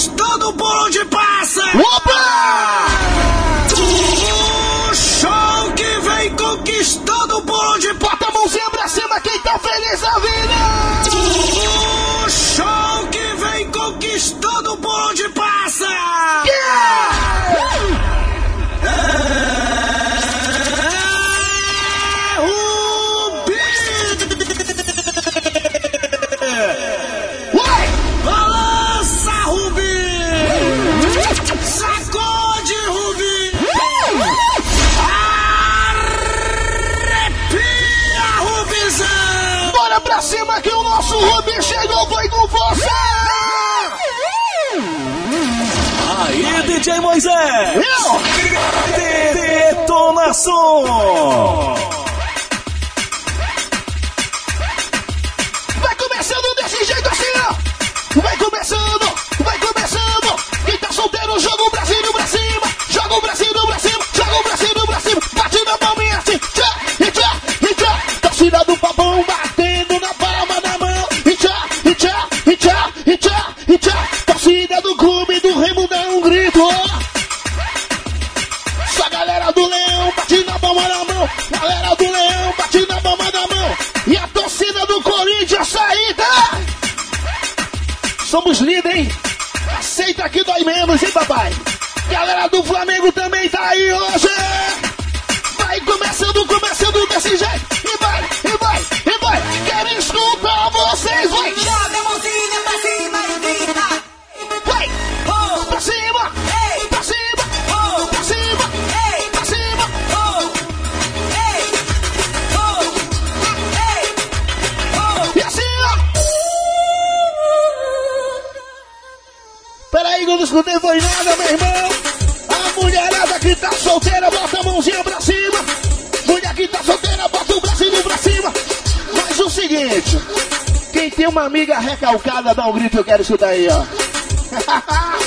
conquistando por onde passa. Opa! O show que vem conquistando por onde passa. Bota a mãozinha pra cima quem tá feliz da vida. Aí, DJ Moisés! Detonação! Vai começando desse jeito assim, ó! Vai começando, vai começando! Quem tá solteiro, joga o Brasil pra cima! Joga o Brasil pra cima! Joga o Brasil pra cima! Bate na palminha assim! Tchá, e tchá, tchá! Torcida do papão Somos líder, hein? Aceita que dói menos, hein, papai? Galera do Flamengo também tem uma amiga recalcada, dá um grito, eu quero escutar aí, ó!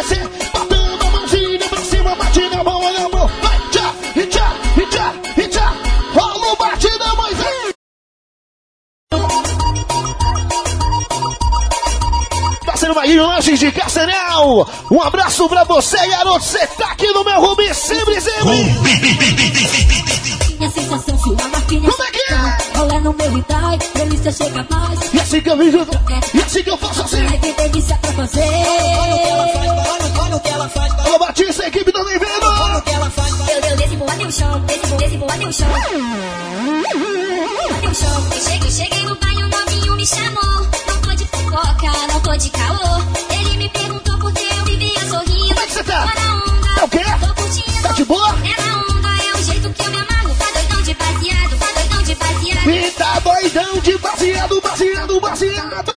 amanhecer, botando a mãozinha pra cima, bate na mão, olha a mão. Vai, tchá, e tchá, e tchá, e tchá. Rola o batida, Moisés. Parceiro Maguinho Lanches de Castanel. Um abraço pra você, garoto. Você tá aqui no meu Rubi, sempre, sempre. Minha sensação se uma que? Olha no meu Itai, delícia chega mais E assim que eu vejo, e assim que eu faço assim. Ai, que delícia pra fazer Olha o que ela faz, Alô, Batista, a equipe também vendo. olha o que ela faz. Eu, eu desci voando no chão, desci voando, desci voando no chão. No chão. Eu cheguei, cheguei no bairro, o novinho me chamou. Não tô de fofoca, não tô de caô. Ele me perguntou por que eu vivia sorrindo. Como é que você tá? Tá o quê? tô curtindo. Tá de boa? Doidão de baseado, baseado, baseado.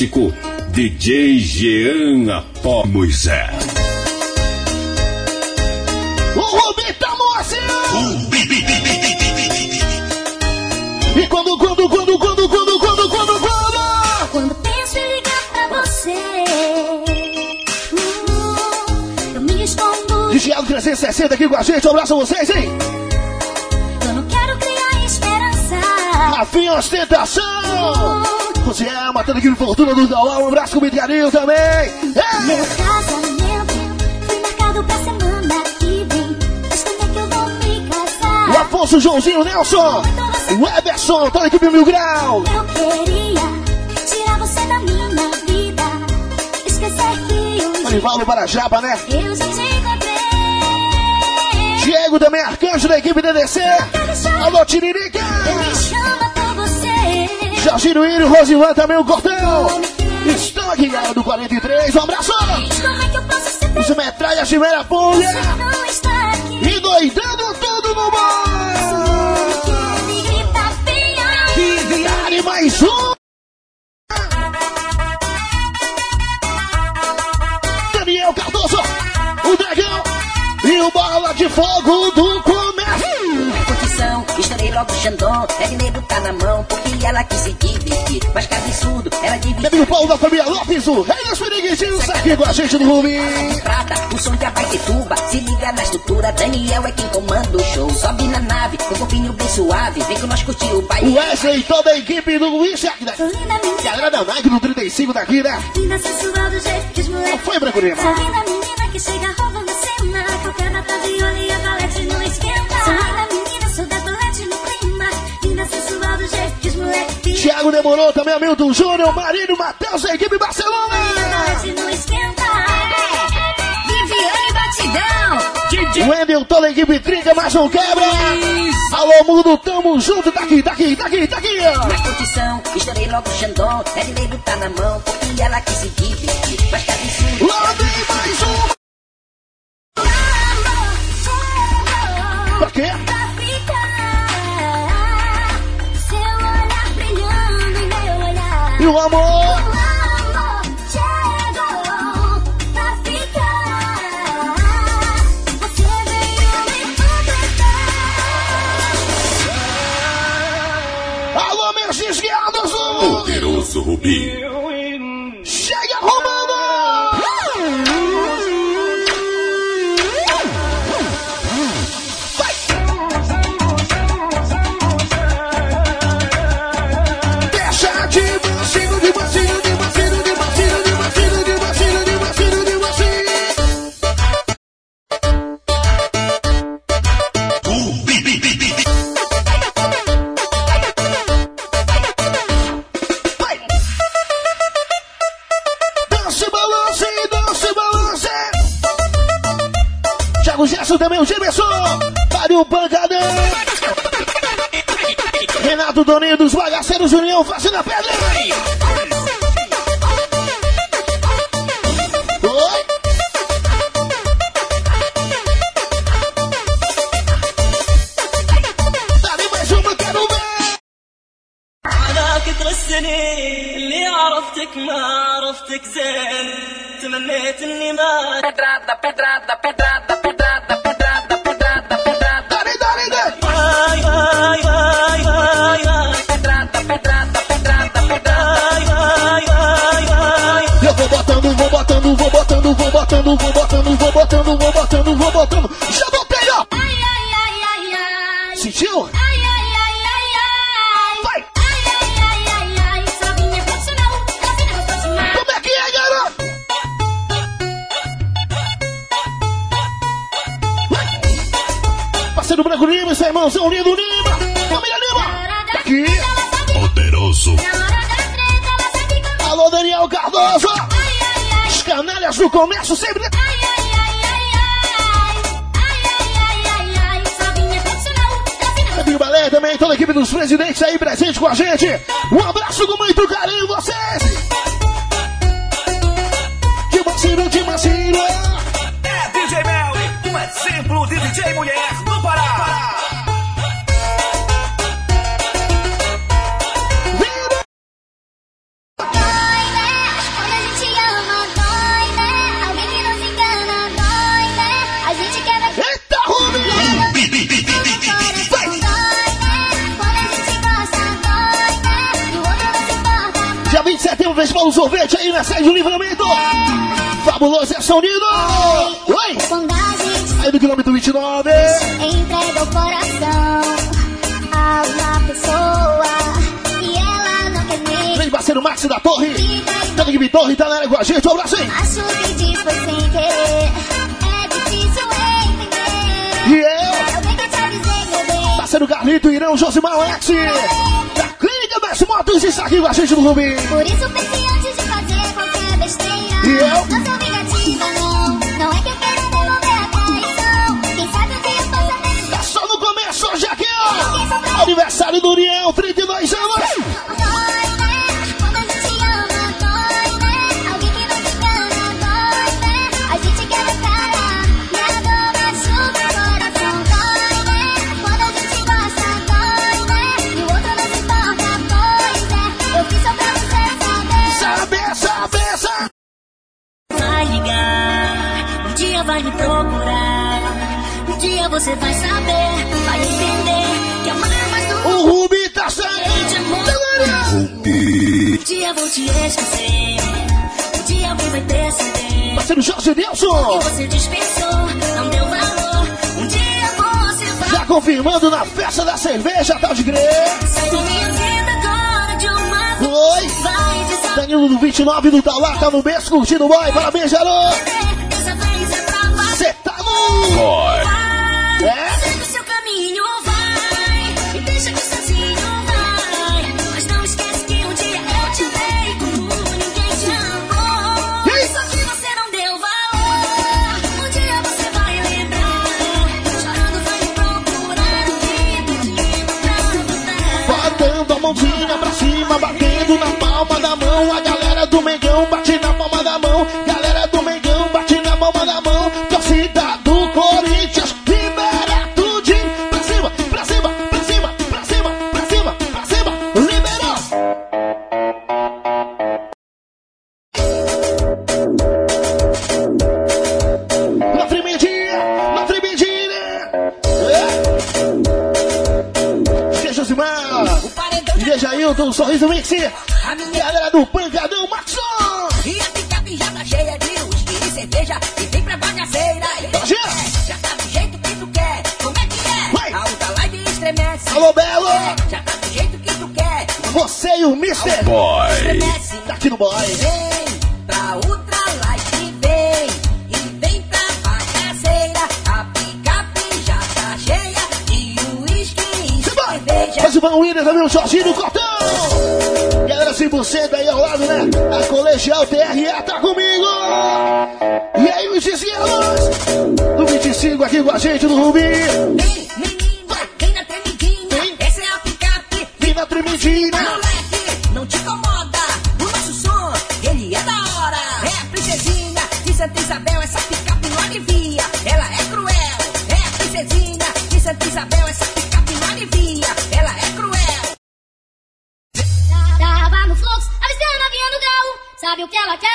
Performático DJ Jean Apó Moisés. O Rubim tá! E quando, quando, quando, quando, quando, quando, quando, quando? Quando penso em ligar pra você, uh, eu me escondo. Digiado 360 aqui com a gente, um abraço a vocês, hein? Eu não quero criar esperança. Rafinha Ostentação! Você é matando aqui fortuna do Dauá, um abraço com muito carinho também! Meu É. casamento foi marcado pra semana que vem. Mas como é que eu vou me casar? O Afonso Joãozinho Nelson! O Everson, toda a equipe Mil Grau! Eu queria tirar você da minha vida. Esquecer que um dia Manivaldo para Jaba, né? eu já te encontrei. Diego também, arcanjo da equipe DDC! Alô, Tiririca! Me chama por você. Jorginho Írio, Rosivan também, o Cortão! Estão aqui, galera do 43, um abraço! Os metralhas de Meira Pulha! E doidando tudo no mar! Dale mais um! Daniel Cardoso, o Dragão e o Bola de Fogo do Comércio! Curtição, estourei logo o Xandão. É dinheiro tá na mão, porque ela quis se divertir. Mas que absurdo, ela Meu amigo dividiu. Paulo da família Lopes, o rei dos periguitinhos, aqui com a gente do. Prata, o som de Abaitetuba Se liga na estrutura, Daniel é quem comanda o show Sobe na nave, com um corpinho bem suave Vem com nós curtir o O baile Wesley e toda a equipe do Luiz aqui da Sou linda menina, galera da Nike do 35 daqui, né? linda sensual do jeito que os Não moleques. foi, Branco Lima? Sou linda menina que chega roubando Thiago demorou também, Hamilton Júnior, Marinho, Matheus, a equipe Barcelona! não Wendel, toda a equipe trinca, mais um quebra! Alô, mundo, tamo junto, tá aqui, tá aqui, tá aqui, tá aqui! Na curtição, estourei logo o Xandão É dinheiro tá na mão, porque ela quis se divertir Mas que absurdo, Lá vem mais um! Pra quê? E o amor? O amor chegou pra ficar. Você veio me completar. Alô, meus desviados! do- Poderoso Rubim. Bagaceiros União fazendo comércio sempre... Ai, ai, ai, ai, ai. Ai, profissional. Balé também, toda a equipe dos presidentes aí presente com a gente. Um abraço com muito carinho, vocês! De Maciro, de Maciro! É DJ Mel, um exemplo de DJ mulher equipe Torre tá na área com a gente, um abraço aí! Acho que foi sem querer. É difícil entender. E eu, Eu bem que te avisei, meu bem. parceiro Carlito, Irão, Josimar, Alex! Da Clínica das Motos está aqui com a gente no Rubim! Por isso pense antes de fazer qualquer besteira. E eu? Não sou vingativa, não. Não é que eu quero devolver a traição. Quem sabe um dia eu possa ver. Tá só no começo hoje aqui, ó! Aniversário do Uriel, esquecer, um dia alguém vai perceber. Parceiro Jorge Que Nelson! você dispensou, não deu valor. Um dia você vai Já confirmando na festa da cerveja, tá de crer! sair da minha vida agora de uma vez. Oi! Vai desaparecer, Danilo do 29 do Tauá, tá no berço curtindo o boy, parabéns, dessa vez é pra. Cê tá no... Boy. 100% aí ao lado, né? A Colegial TRE tá comigo. E aí, os desguerros. Do 25 aqui com a gente, do Rubi. Vem, menina, vem na tremidinha. Vem. Essa é a picape. Vem na tremidinha. Moleque, não te incomoda. Sabe o que ela quer?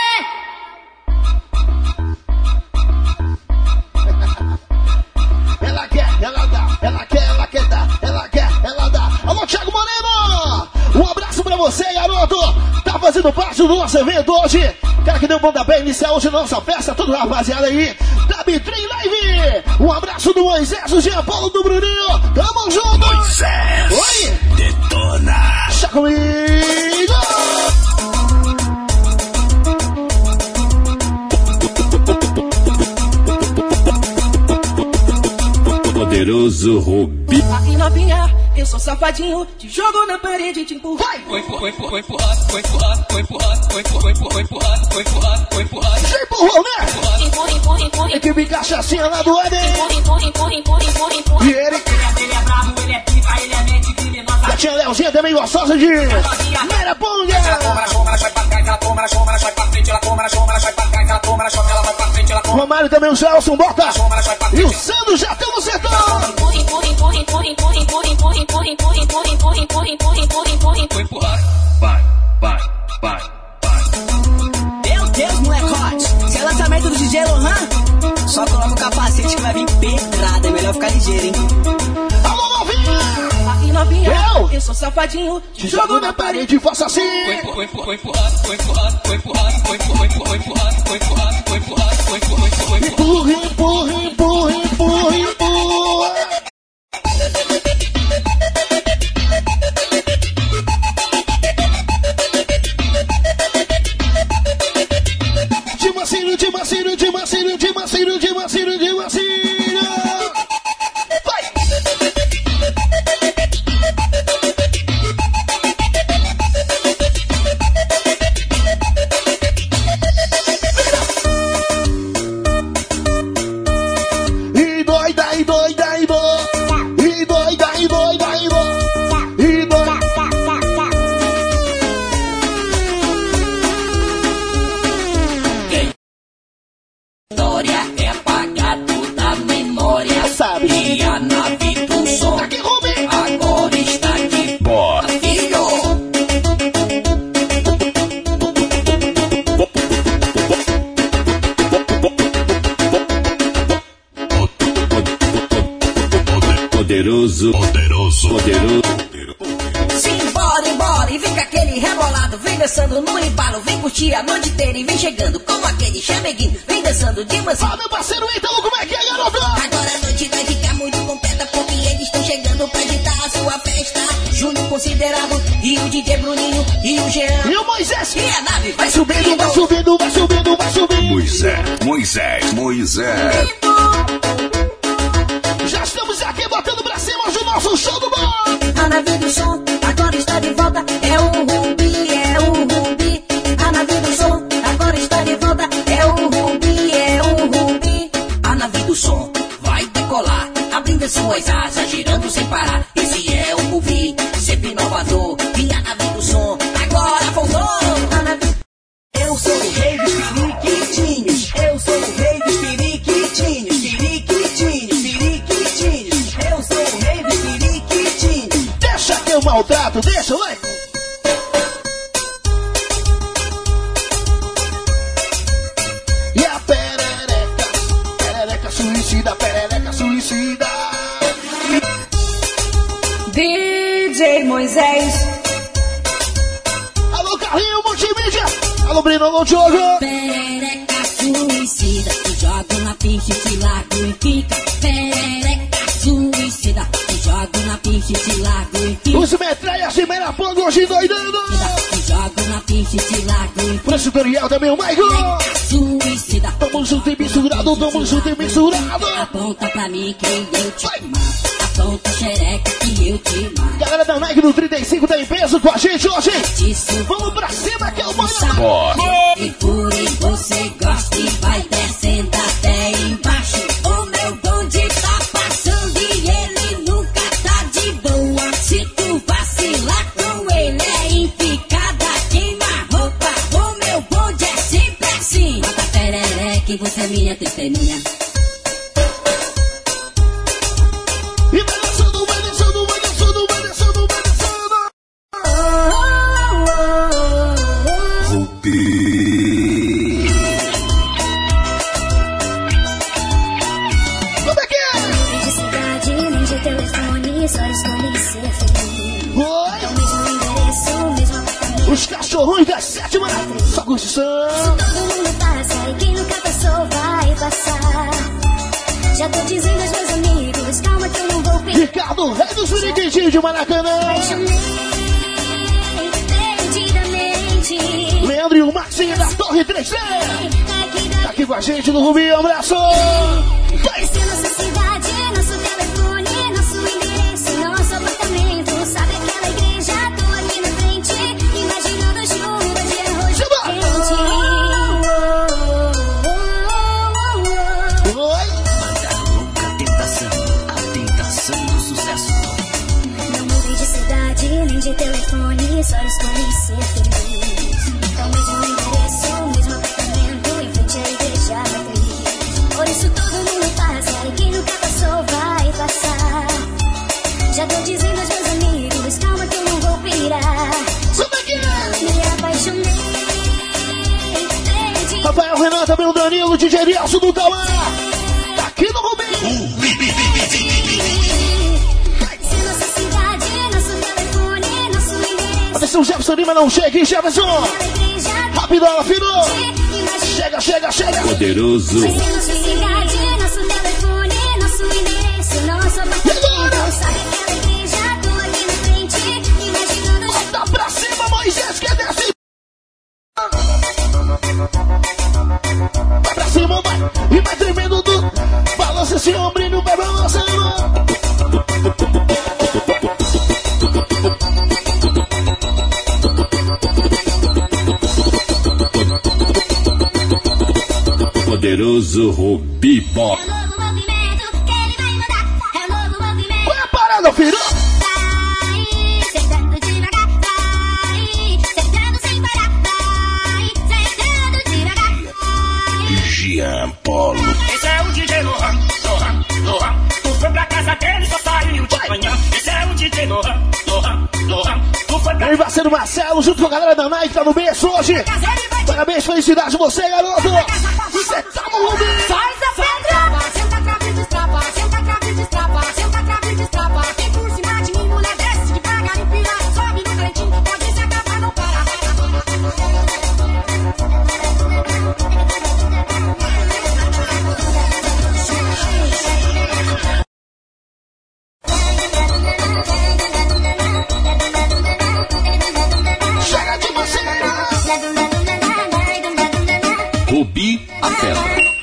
Ela quer, ela dá, ela quer, ela quer dar, ela quer, ela dá. Alô, Thiago Moreno! Um abraço pra você, garoto! Tá fazendo parte do nosso evento hoje. Cara que deu um pontapé inicial hoje na nossa festa, toda rapaziada aí, da Bitrim Live! Um abraço do Moisés, do Jean Paulo, do Bruninho! Tamo junto! Moisés. Oi! Detona. Deixa comigo! poderoso Rubi. Aqui ah, novinha, eu sou safadinho, te jogo na parede e te empurro. Vai! Foi empurrado, foi empurrado, foi empurrado, foi empurrado, foi empurrado, foi empurrado, foi empurrado, foi. Já empurrou, né? Empurra, empurra, empurra. É Equipe cachaçinha assim, é lá do Eden. Empurra, empurra, empurra, empurra, empurra. E ele? Ele é, é bravo, ele é pica, ele é mente criminosa. Já tinha Leozinha também gostosa de... Mera Bunga! Mera Romário também, o Gelson, bota! E o Sandro já tem certos. setor! Meu Deus, molecote! Se é lançamento do DJ Lohan, só coloca o capacete que vai vir pedrada. É melhor ficar ligeiro, hein? eu sou safadinho. Te jogo na parede e faço assim. Foi empurrado, foi empurrado, foi empurrado, foi empurrado, foi empurrado, foi empurrado, foi empurrado, foi empurrado, foi empurrado. Empurra, foi empurra, foi empurra. considerável. E o DJ Bruninho e o Jean. E o Moisés. E a nave vai subindo, vai subindo, vai subindo, vai subindo. Moisés, Moisés, Moisés. Já estamos aqui botando pra cima hoje o nosso show do bar. A nave do som Aponta pra mim que eu te Vai. mato. Aponta xereca que eu te mato. Galera da Nike do 35 tem peso com a gente hoje. Vamos pra cima que é o Bora. do DJ Eliasso do Galã. Tá aqui no Rubinho. Atenção, Jefferson Lima, não chega, hein, Jefferson? ela virou. Chega, chega, chega. Poderoso. E vai tremendo do. Balança esse ombrinho, vai balançando. Poderoso Rubi Box. Marcelo, junto com a galera da Nike, tá no berço hoje. Parabéns, felicidade você, garoto! a pedra.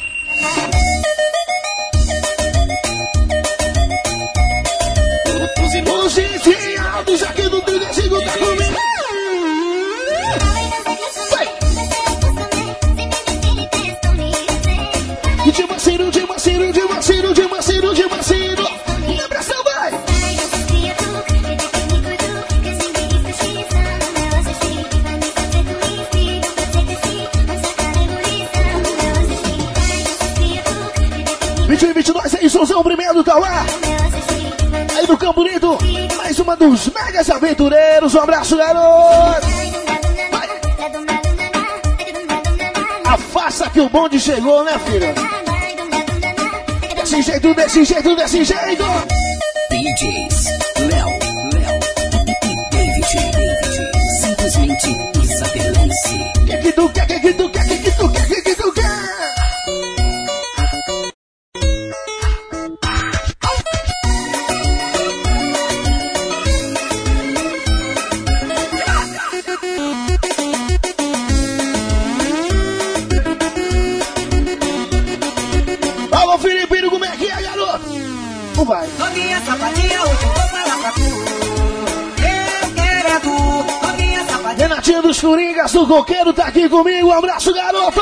os megas aventureiros. Um abraço, garoto! Afasta que o bonde chegou, né, filha? Desse jeito, desse jeito, desse jeito! DJs, Léo, Léo e David, David, simplesmente isabelense. Que que tu quer, que que tu quer, que comigo. Um abraço, garoto!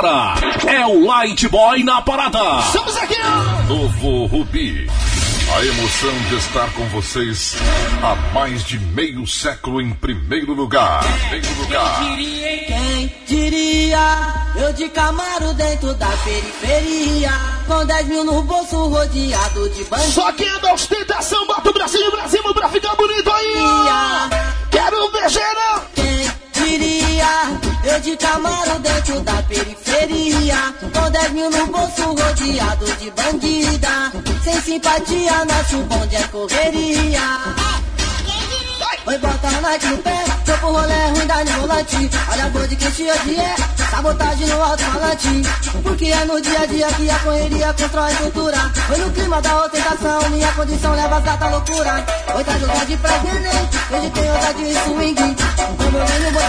Night Boy na parada. Estamos aqui, ó. Novo Rubi. A emoção de estar com vocês há mais de meio século em primeiro lugar. Primeiro lugar. Quem diria? Eu de Camaro dentro da periferia. Com 10 mil no bolso rodeado de bandido. Só quem é da ostentação, bota o bracinho pra cima pra ficar bonito aí, ó. Quero ver geral. Quem diria? Eu de Camaro dentro da periferia. Com 10 mil no bolso rodeado de bandida. Sem simpatia, nosso bonde é correria. Oi, bota a night no pé, tô pro rolê ruim da volante. Olha a de quem te odia, sabotagem no alto-falante. Porque é no dia a dia que a correria constrói cultura. Foi no clima da ostentação, minha condição leva as datas à loucura. Oi, tá jogando de pra neném, hoje tem outra de swing. Como eu venho, vou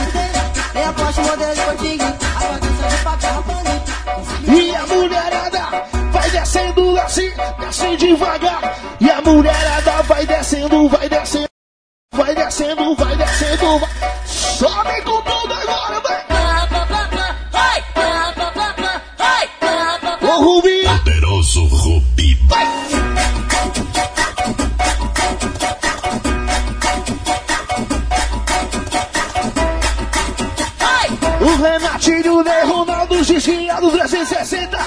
tem a Porsche modelo Sporting. A bagunça de papel rapando. E a mulherada vai descendo assim, desce devagar. E a mulherada vai descendo, vai descendo. Vai descendo, vai descendo, vai. Sobe com tudo agora, vai. Ô Rubi, Poderoso Rubi. o Renatinho, né? Ronaldo, Gisquiado, 360.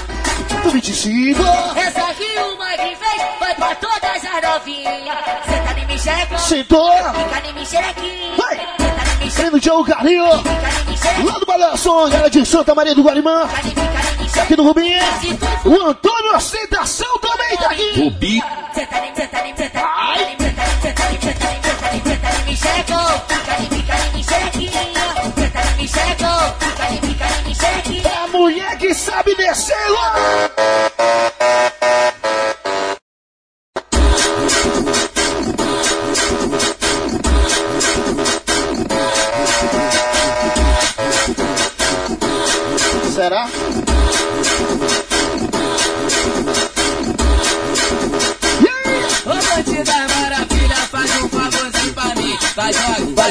Do 25. Essa aqui o Mike fez, vai pra todas as novinhas. Xerequinha. Sentou. Fica em mim, xerequinha. Vai. Prêmio Tiago Carlinho. Lá do Balanço, galera de Santa Maria do Guarimã. Aqui do Rubinho. O Antônio Ostentação também tá aqui. Rubi. Em mim, senta em mim, senta em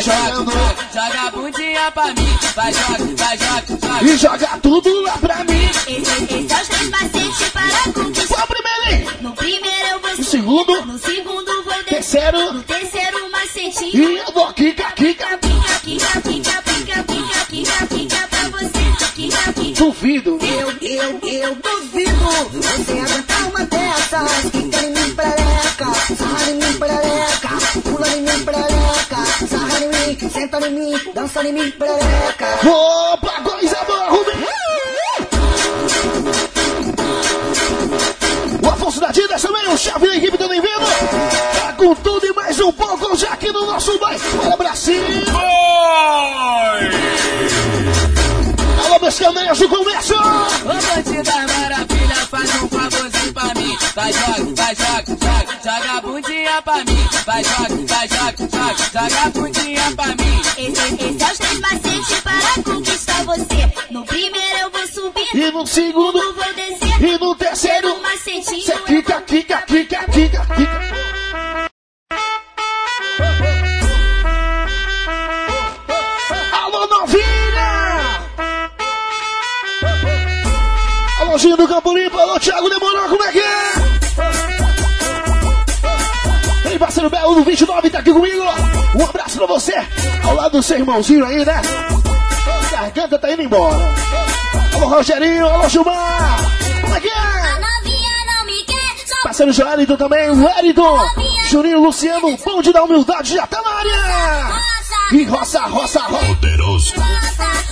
joga a bundinha pra mim. Vai joga, vai joga, joga. E joga tudo lá pra mim. Esse, é os três macetes para conquistar. Primeiro? No primeiro eu vou No segundo. No segundo vou. Terceiro. No terceiro macete. E eu vou quica, quica. Pica, pica, pica, pica, pica, pica, pica pra você. Pica, pica. Duvido. Eu, eu, eu duvido você aguentar uma dessas. Quica em mim, senta em mim, dança em mim, perereca. Opa, coisa boa, Rubinho. O Afonso da Didas também, o chefe da equipe também vindo. Tá com tudo e mais um pouco já aqui no nosso bairro. Olha pra cima. Alô, meus caminhos do comércio. Ô bandida maravilha, faz um favorzinho pra mim. Vai joga, vai joga, bundinha pra mim. Vai joga, vai joga, joga, joga a bundinha pra mim. Esse, esse é os três macetes para conquistar você. No primeiro eu vou subir. E no segundo. No vou descer. E no terceiro. Macetinho Cê eu quica, quica, quica, quica, quica. Alô, Ginho do Campo Limpo, alô, Thiago Demorou, como é que é? Parceiro Belo do 29 tá aqui comigo. Um abraço pra você, ao lado do seu irmãozinho aí, né? Garganta tá indo embora. Alô, Rogerinho, alô, Gilmar. Como é que é? A novinha não me quer. Só Parceiro Joelito também, o Wellington, Juninho, Luciano, bonde da humildade já tá na área. roça. E roça, roça, roça. Poderoso roça.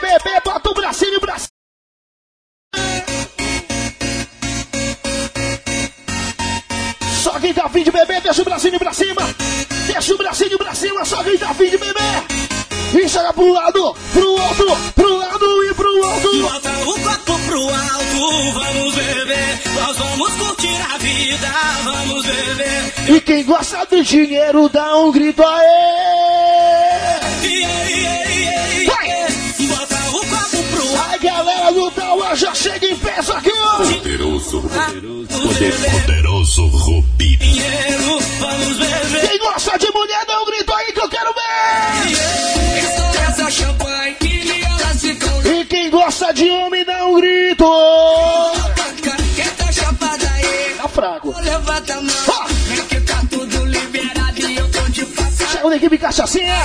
vida, vamos beber. E quem gosta do dinheiro, dá um grito aê. Yeah, yeah, yeah, Vai! yeah. Bota o copo pro A galera do Tauá já chega em peso aqui, ó. Poderoso, vamos poder, beber. poderoso Rubi. Dinheiro, vamos beber. Quem gosta de mulher, de passagem. Chega da equipe Cachacinha.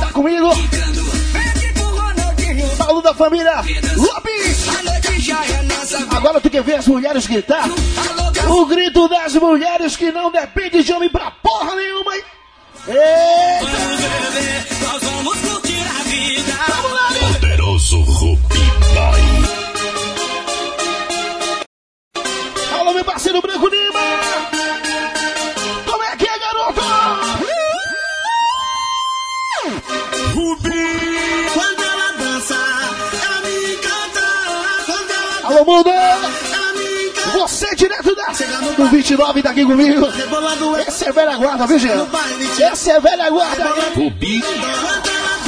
Tá comigo. Paulo da família. Lopes. Agora tu quer ver as mulheres gritar? O grito das mulheres que não depende de homem pra porra nenhuma. Eita. Vamos beber, nós vamos curtir a vida. Vamos lá, né? Poderoso Rubi Boy. Alô, meu parceiro Branco Lima. Alô, mundo. Você direto da do 29 tá aqui comigo. Rebolando é é velha guarda, viu, Jean? Esse é velha guarda. Rubi. Quando ela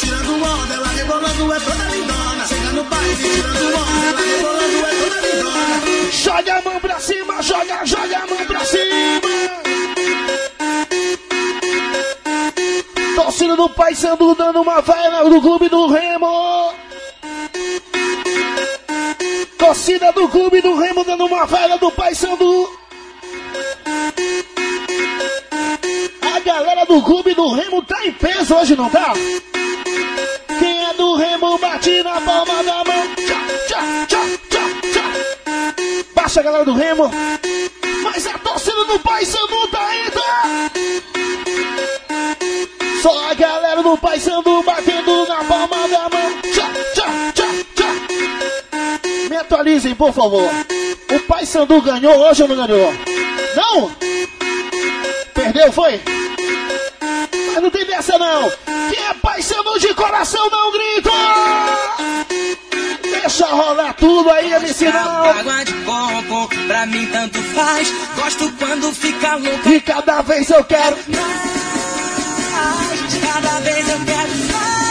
tirando onda, rebolando é toda lindona. Chega no baile tirando onda, ela rebolando é toda lindona. Joga a mão pra cima, joga, joga a mão pra cima. Torcida do Pai Sandu dando uma vaia do Clube do Remo. Torcida do Clube do Remo dando uma vaia do Pai Sandu. A galera do Clube do Remo tá em peso hoje, não tá? Quem é do Remo bate na palma da mão. Tchá, tchá, tchá, tchá, tchá. Baixa a galera do Remo. Mas a torcida do Pai Sandu tá aí, galera do Pai Sandu batendo na palma da mão. Tchá, tchá, tchá, tchá. Me atualizem, por favor. O Pai Sandu ganhou hoje ou não ganhou? Não? Perdeu, foi? Mas não tem dessa não. Quem é Pai Sandu de coração, um grito. Deixa rolar tudo aí, MC não. Água de coco, pra mim tanto faz. Gosto quando fica louca. E cada vez eu quero. mais. Cada vez eu quero mais.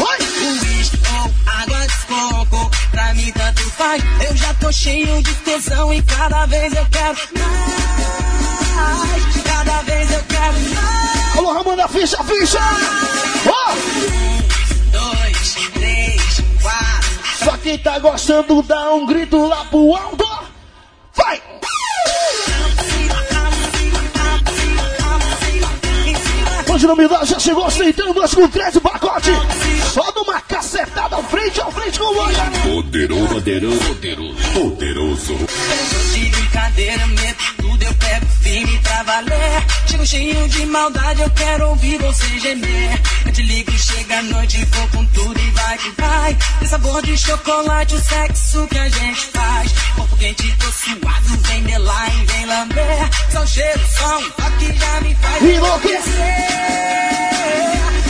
Oi! Uísque água de coco, pra mim tanto faz. Eu já tô cheio de tesão e cada vez eu quero mais. Cada vez eu quero mais. Alô, Ramona, ficha, ficha! Ó! Dois, três, quatro. Só quem tá gostando dá um grito lá pro alto. Hoje no Milão já chegou aceitando as com três pacote. Só numa cacetada frente a frente com o olho. Poderoso, poderoso, poderoso, poderoso. Pego firme pra valer. Chego cheio de maldade, eu quero ouvir você gemer. Eu te ligo, chega a noite, vou com tudo e vai que vai. Tem sabor de chocolate, o sexo que a gente faz. Corpo quente, tô suado, vem melar e vem lamber. Só o cheiro, só que já me faz Enlouquecer.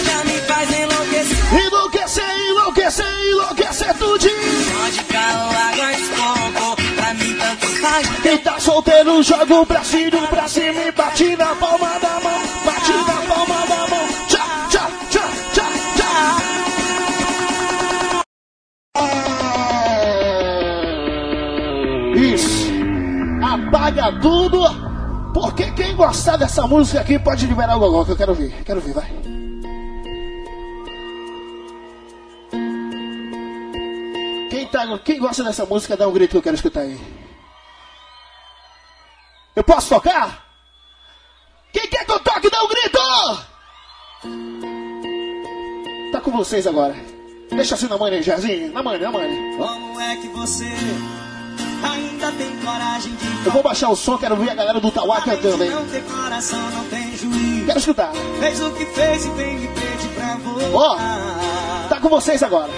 Já me faz enlouquecer. Enlouquecer, enlouquecer, enlouquecer tudinho. Quem tá solteiro joga o bracinho pra cima e bate na palma da mão. Bate na palma da mão. Tchá, tchá, tchá, tchá, tchá. Isso. Apaga tudo. Porque quem gostar dessa música aqui pode liberar o gogó, que eu quero ver. Quero ver, vai. Quem, tá, quem gosta dessa música, dá um grito que eu quero escutar aí. Eu posso tocar? Quem quer que eu toque, dá um grito! Tá com vocês agora. Deixa assim na mãe, Jazinho. Na mãe, na mãe. Como é que você ainda tem coragem de Eu vou baixar o som, quero ver a galera do Tauá cantando aí. não ter coração, não tem juízo. Quero escutar. Fez o que fez e vem me pedir pra voltar. Ó, tá com vocês agora.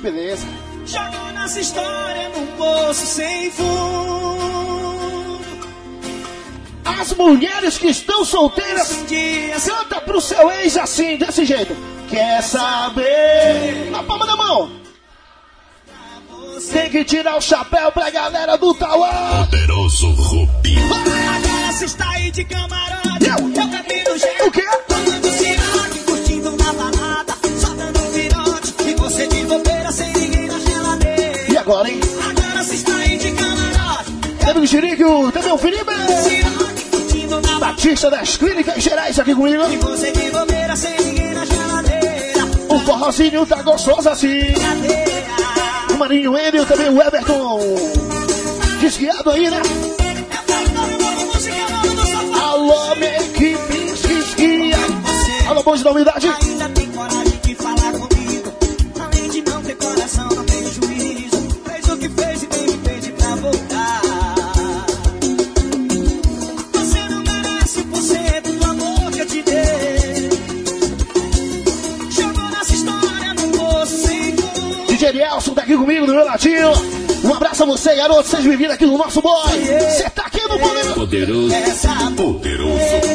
Beleza. Jogou nossa história num poço sem fundo. As mulheres que estão solteiras, canta pro seu ex assim, desse jeito. Quer saber? Na palma da mão. Tem que tirar o chapéu pra galera do Tauá. Poderoso Rubi. Agora você está aí de camarote. Eu bebendo gel. O quê? Agora, hein? Agora você está de camarote. Teve o Xerique, também o Felipe. Batista das Clínicas Gerais aqui comigo. E você de bobeira sem ninguém na geladeira. O forrozinho tá gostoso assim. O Marinho Enio, também o Everton. Desguiado aí, né? Alô, minha equipe desguia. Alô, bons da umidade. Ainda tem Fez e me pra voltar. Você não merece 1% do amor que eu te dei. Jogou nossa história num poço sem. DJ Nelson tá aqui comigo no meu latinho. Um abraço a você, garoto. Seja bem-vindo aqui no nosso boy. Você tá aqui no poder. Poderoso. Essa Poderoso.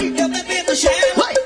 Camarote.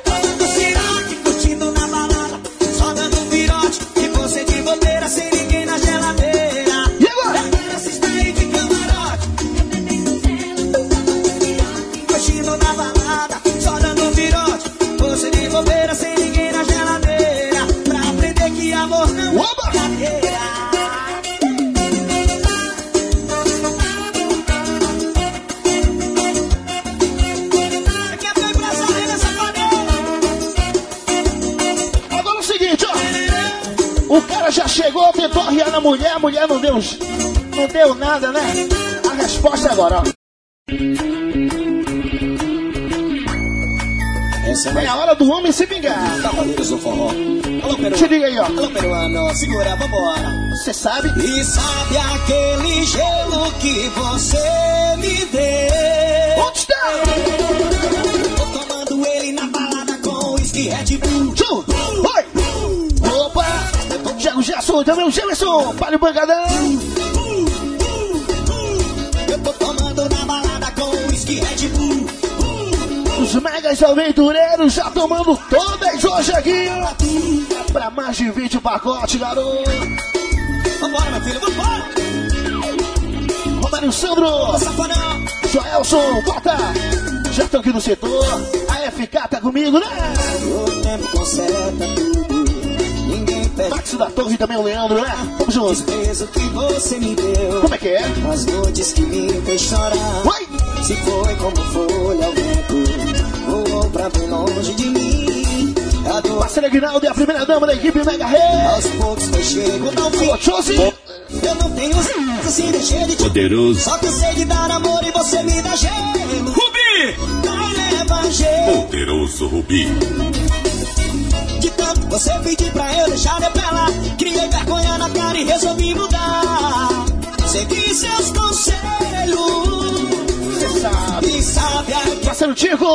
Você sabe? E sabe aquele gelo que você me deu? Onde está? Tô tomando ele na balada com whisky Red Bull. Tchu! Oi! Opa! Thiago Gerson, também o Gemerson, para o bancadão. Eu tô tomando na balada com whisky Red Bull. Os megas aventureiros já tomando todas hoje aqui. Pra mais de 20 pacotes, garoto. Sandro. Joelson, bota. Já estão aqui no setor. A FK tá comigo, né? O tempo conserta tudo. Ninguém perde Max da Torre também o Leandro, né? Vamos juntos. peso que você me deu. Como é que é? As noites que me fez chorar. Oi! Se foi como folha ao vento, voou pra bem longe de mim. A dor Parceira Guinaldo e a primeira dama da equipe Mega Rei. aos poucos foi chego ao fim. Eu não tenho se assim, deixei de te Poderoso. Só que eu sei de dar amor e você me dá gelo. Rubi! Não leva gelo. Poderoso Rubi. De tanto você pedir pra eu deixar de pelar. Criei vergonha na cara e resolvi mudar. Segui seus conselhos. Você sabe. E sabe a Parceiro Tico,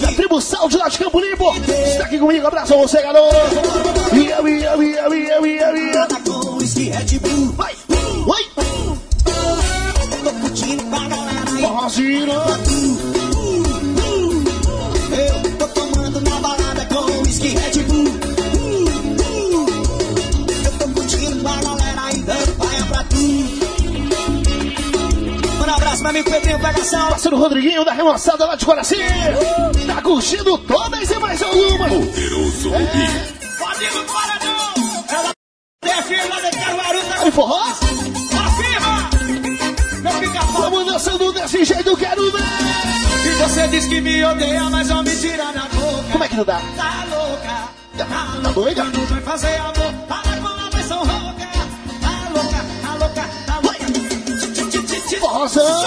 da tribo Sal de lá de Campo Limpo. Está aqui comigo, abraço a você, garoto. Ia, ia, ia, ia, ia, ia. Nada com whisky Red Bull. Vai! Oi! Tô curtindo com a galera aí. Forrozinho. Eu tô tomando na balada com whisky Red Bull. Eu tô curtindo com a galera aí dando paia pra tu. Manda um abraço, meu amigo Pedrinho Pegação. Parceiro Rodriguinho da Remoçada lá de Coraci. Tá curtindo todas e mais algumas. Poderoso Rubi. Pode ir embora, não. Ela firme lá de Caruaru, tá Aí, forró. Pra firma. Meu pica-pau. Vamos dançando desse jeito, quero ver. diz que me odeia, mas não me tira da boca. Como é que não dá? Tá louca, tá Tá doida? louca. Quando vai fazer amor, fala com a versão rouca. Tá louca, tá louca, tá louca. Forrozão.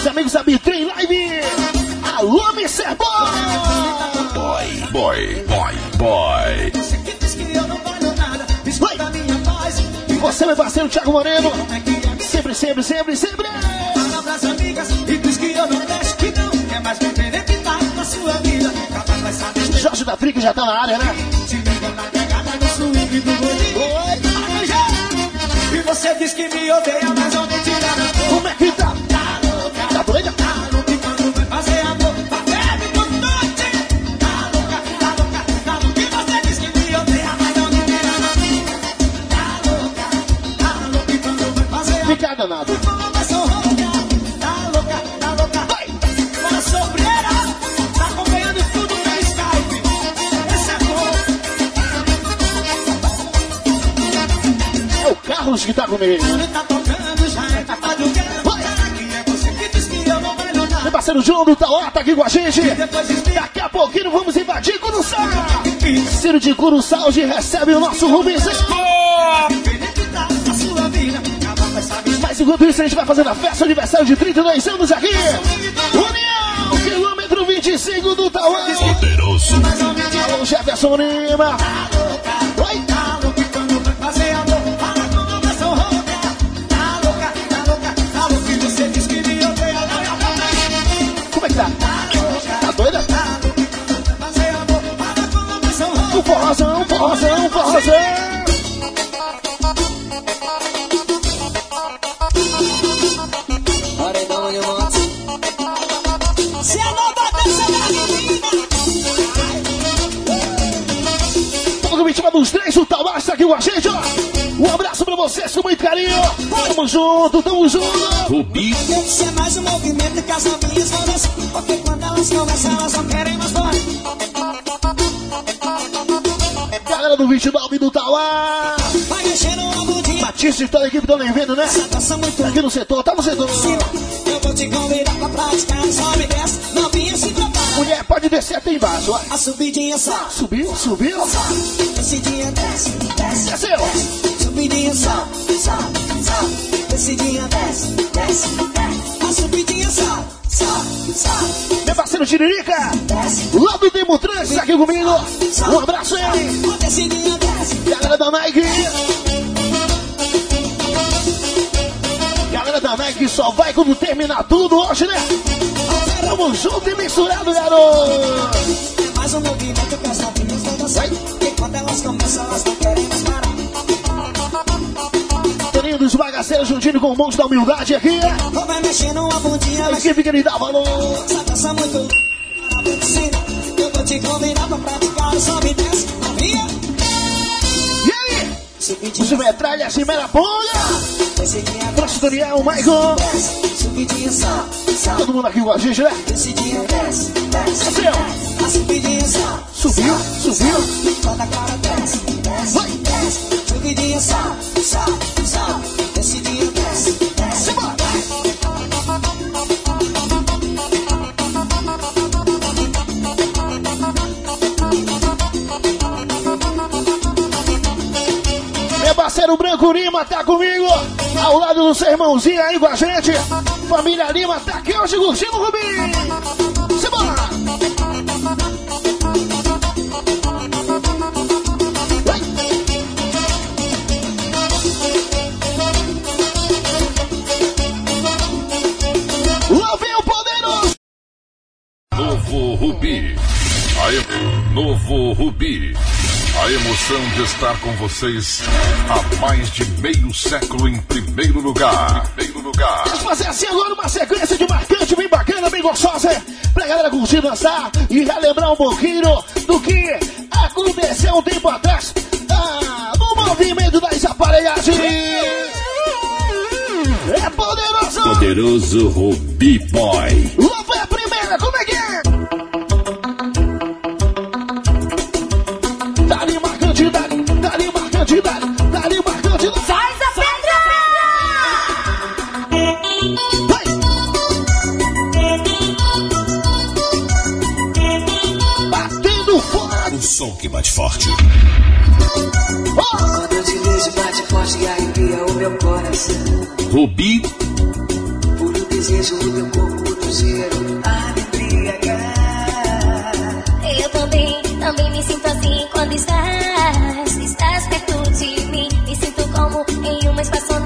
Os amigos da Bitrim Live. Alô, Mr. Boy. Boy, boy, boy, boy. Você que diz que eu não valho nada, escuta minha voz. E você, meu parceiro Thiago Moreno. Sempre, sempre, sempre, sempre. Fala pras amigas e diz que eu não deixo, que não quer mais me acreditar na sua vida. Capaz vai saber Jorge da Frica já tá na área, né? te ligo na pegada do swing do bolinho. E você diz que me odeia, mas não me tira da boca. Como é que tá? Nada? Meu parceiro João do Tauá tá aqui com a gente. Daqui a pouquinho vamos invadir Curuçá. Ciro de Curuçá hoje recebe o nosso saber Mas enquanto isso, a gente vai fazendo a festa aniversário de 32 anos aqui. União, quilômetro 25 do. Poderoso. Alô, Jefferson Lima. Com a gente, ó. Um abraço pra vocês com muito carinho. Tamo junto, tamo junto. Rubi. Esse é mais um movimento que as novinhas vão dançar. Porque quando elas conversam, elas não querem mais fora. Galera do 29 do Tauá. Vai mexendo bundinha. Batista e toda a equipe do vendo, né? Aqui no setor, tá no setor. Descer até embaixo. A subidinha só. Subiu, subiu. Descidinha desce, desce. Desceu. Subidinha só, só, só. Descidinha desce, desce, desce. A subidinha só, só, só. Meu parceiro Tiririca. Desce. Lá do Demo Trans, aqui comigo. Um abraço. A descidinha desce. Galera da Nike. Nike só vai quando terminar tudo hoje, né? Tamo junto e misturado, garoto. É mais um movimento que novinhas vão dançar. E quando elas começam, elas não querem mais parar. Toninho dos bagaceiros juntinho com o monstro da humildade aqui. Ou vai mexendo a bundinha, mas equipe que lhe dá valor. essa dança muito para piscina. Eu vou te convidar pra praticar o sobe e desce. Os metralha, ponha. descidinha, Trouxe Daniel, Michael. Todo mundo aqui com a gente, né? Subiu, subiu. Vai. Subidinha só, só, só. Branco Lima tá comigo, ao lado do seu irmãozinho aí com a gente. Família Lima tá aqui hoje curtindo o Rubinho. Simbora! Emoção de estar com vocês há mais de meio século em primeiro lugar. Primeiro lugar. Vamos fazer assim agora uma sequência de marcante, bem bacana, bem gostosa, pra galera curtir, dançar e relembrar um pouquinho do que aconteceu um tempo atrás ah, no movimento das aparelhagens. É poderoso! Poderoso Rubi Boy. Lá foi a primeira, como é que é? forte. Quando eu te vejo, bate forte e arrepia o meu coração. Rubi. Puro desejo, o teu corpo, o teu a me embriagar. É. Eu também, também me sinto assim quando estás, estás perto de mim. Me sinto como em uma espaçonave.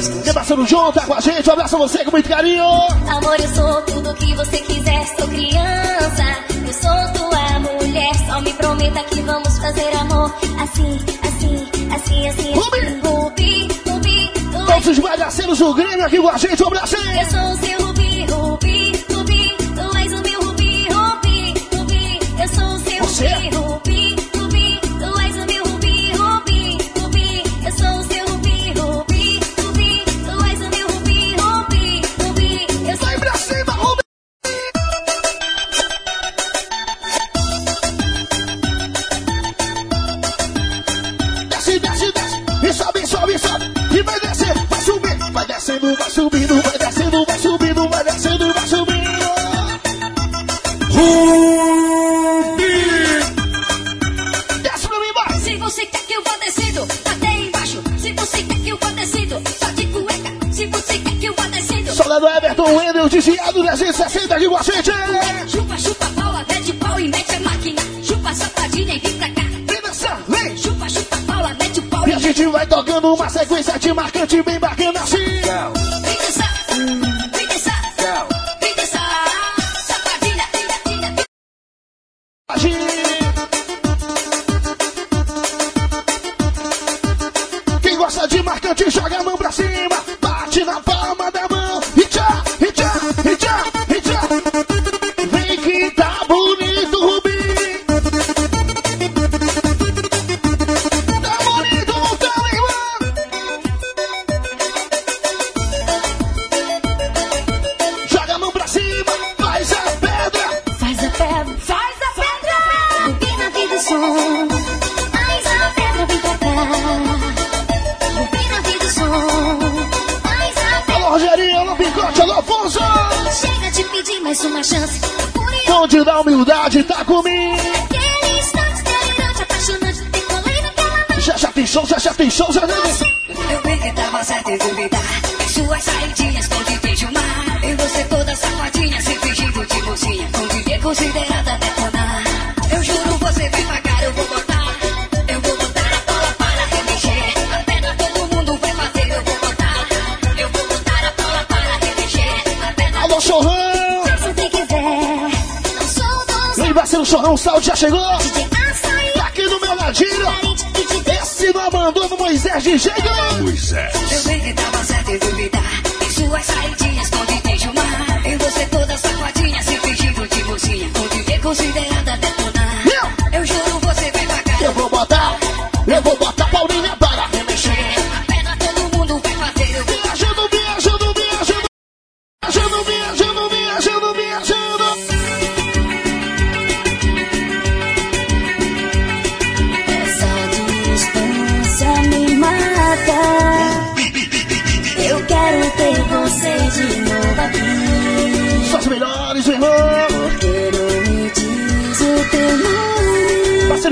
Deus. Tá Debaçando junto, tá com a gente. Um abraço a você com muito carinho. Amor, eu sou tudo que você quiser. Sou criança, eu sou tua mulher. Só me prometa que vamos fazer amor. Assim, assim, assim, assim. assim. Rubi! Rubi, Rubi, Todos os bagaceiros do Grêmio aqui com a gente. Um abraço. Eu sou o seu Rubi.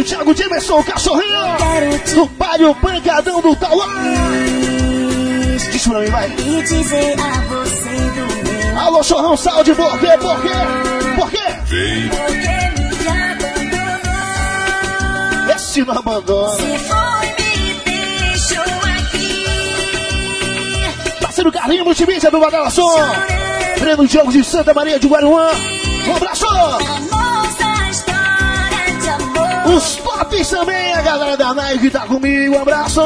Thiago Dimerson, cachorrinho. No palho pancadão do Tauá. Diz pra mim, vai. E dizer a você do meu. Alô, chorrão, salve, por quê, por quê? Por quê? Vem. Porque me abandonou. Esse não abandona. Se foi, me deixou aqui. Tá Parceiro Carlinho Multimídia do Badalação. Breno Diogo de Santa Maria de Guaruã. Um abraço! Os papis também, a galera da Nike tá comigo, um abraço!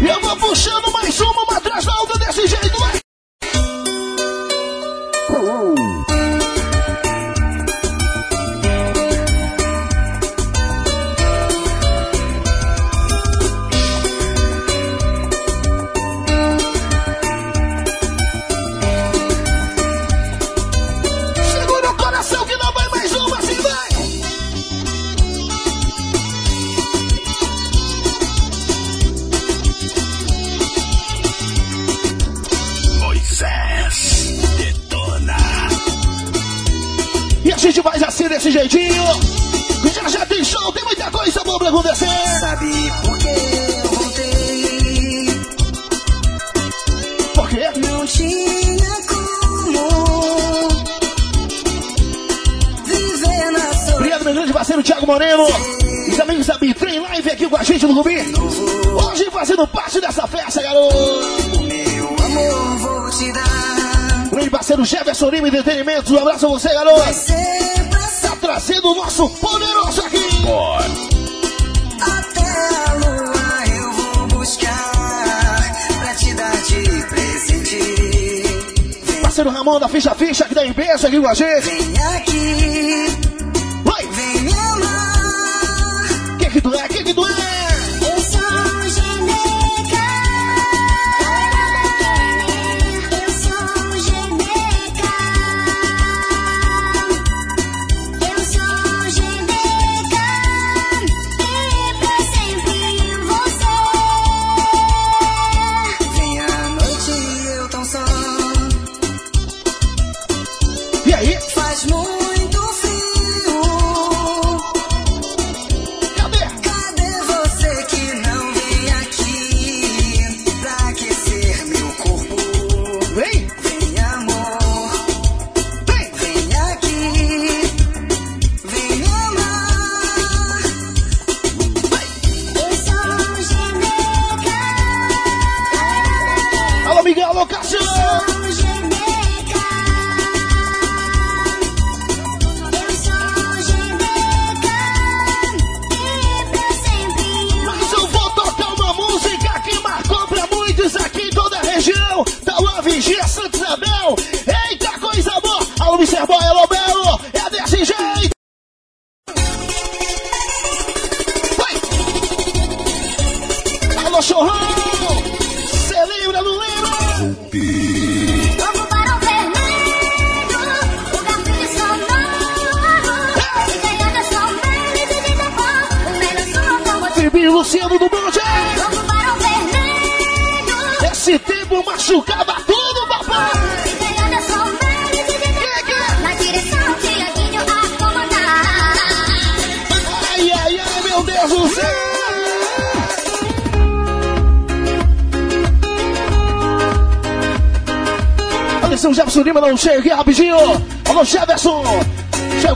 E. Eu vou puxando mais uma, uma atrás da outra desse jeito. Desse jeitinho. Já já tem show, tem muita coisa boa pra acontecer. Sabe por que eu voltei? Por quê? Não tinha como viver na solidão. Obrigado, meu grande parceiro Thiago Moreno. E os amigos da Bitrem Live aqui com a gente no Rubi. Hoje fazendo parte dessa festa, garoto. Meu amor, vou te dar. Grande parceiro Jefferson Lima Entretenimento. Um abraço a você, garoto. Trazendo o nosso poderoso aqui. Até a lua eu vou buscar pra te dar de presente. Parceiro Ramon da Ficha Ficha, que dá em peso aqui com a gente. Vem aqui, Vai! vem me amar. Que que tu é? Que que tu é? Eu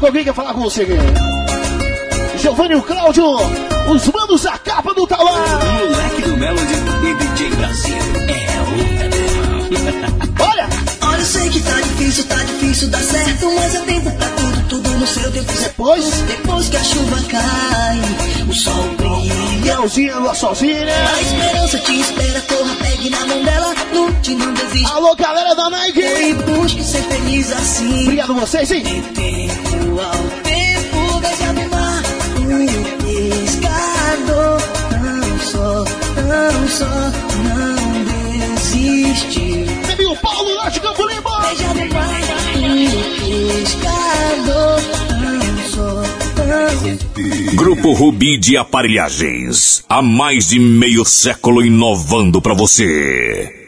Alguém que quer falar com você aqui. Giovanni e o Cláudio, os manos da capa do Tauá. Moleque do Melody e DJ Brasil é outra. Olha, Olha, eu sei que tá difícil, tá difícil dar certo, mas é tempo pra tudo, tudo no seu tempo depois, Depois que a chuva cai, o sol brilha. Leozinha, lua sozinha. A esperança te espera, corra, pegue na mão dela, lute, não desista. Alô, galera da Nike. E busque ser feliz assim. Obrigado a vocês, hein? Ao tempo, só, não desistiu. Teve o Paulo lá de Campo Limpo. Veja no mar o pescador. Não só, não Grupo Rubi de Aparelhagens. Há mais de meio século inovando pra você.